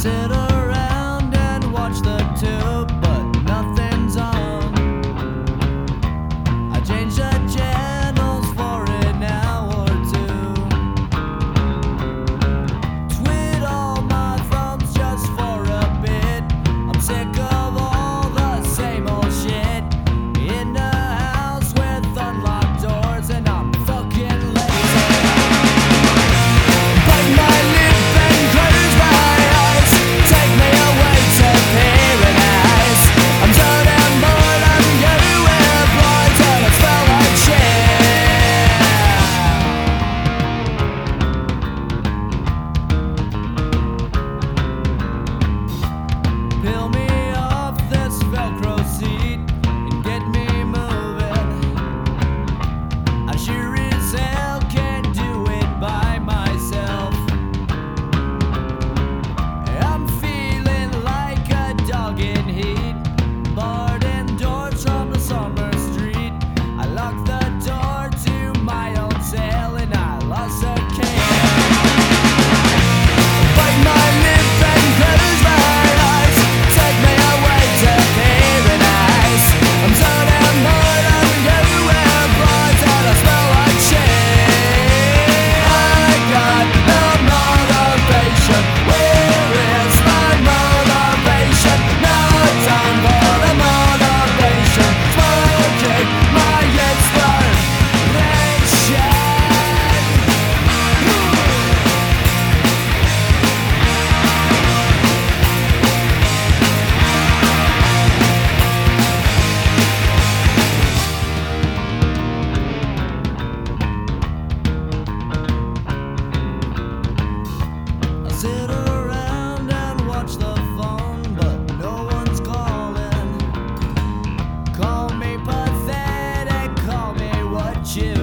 Set up you.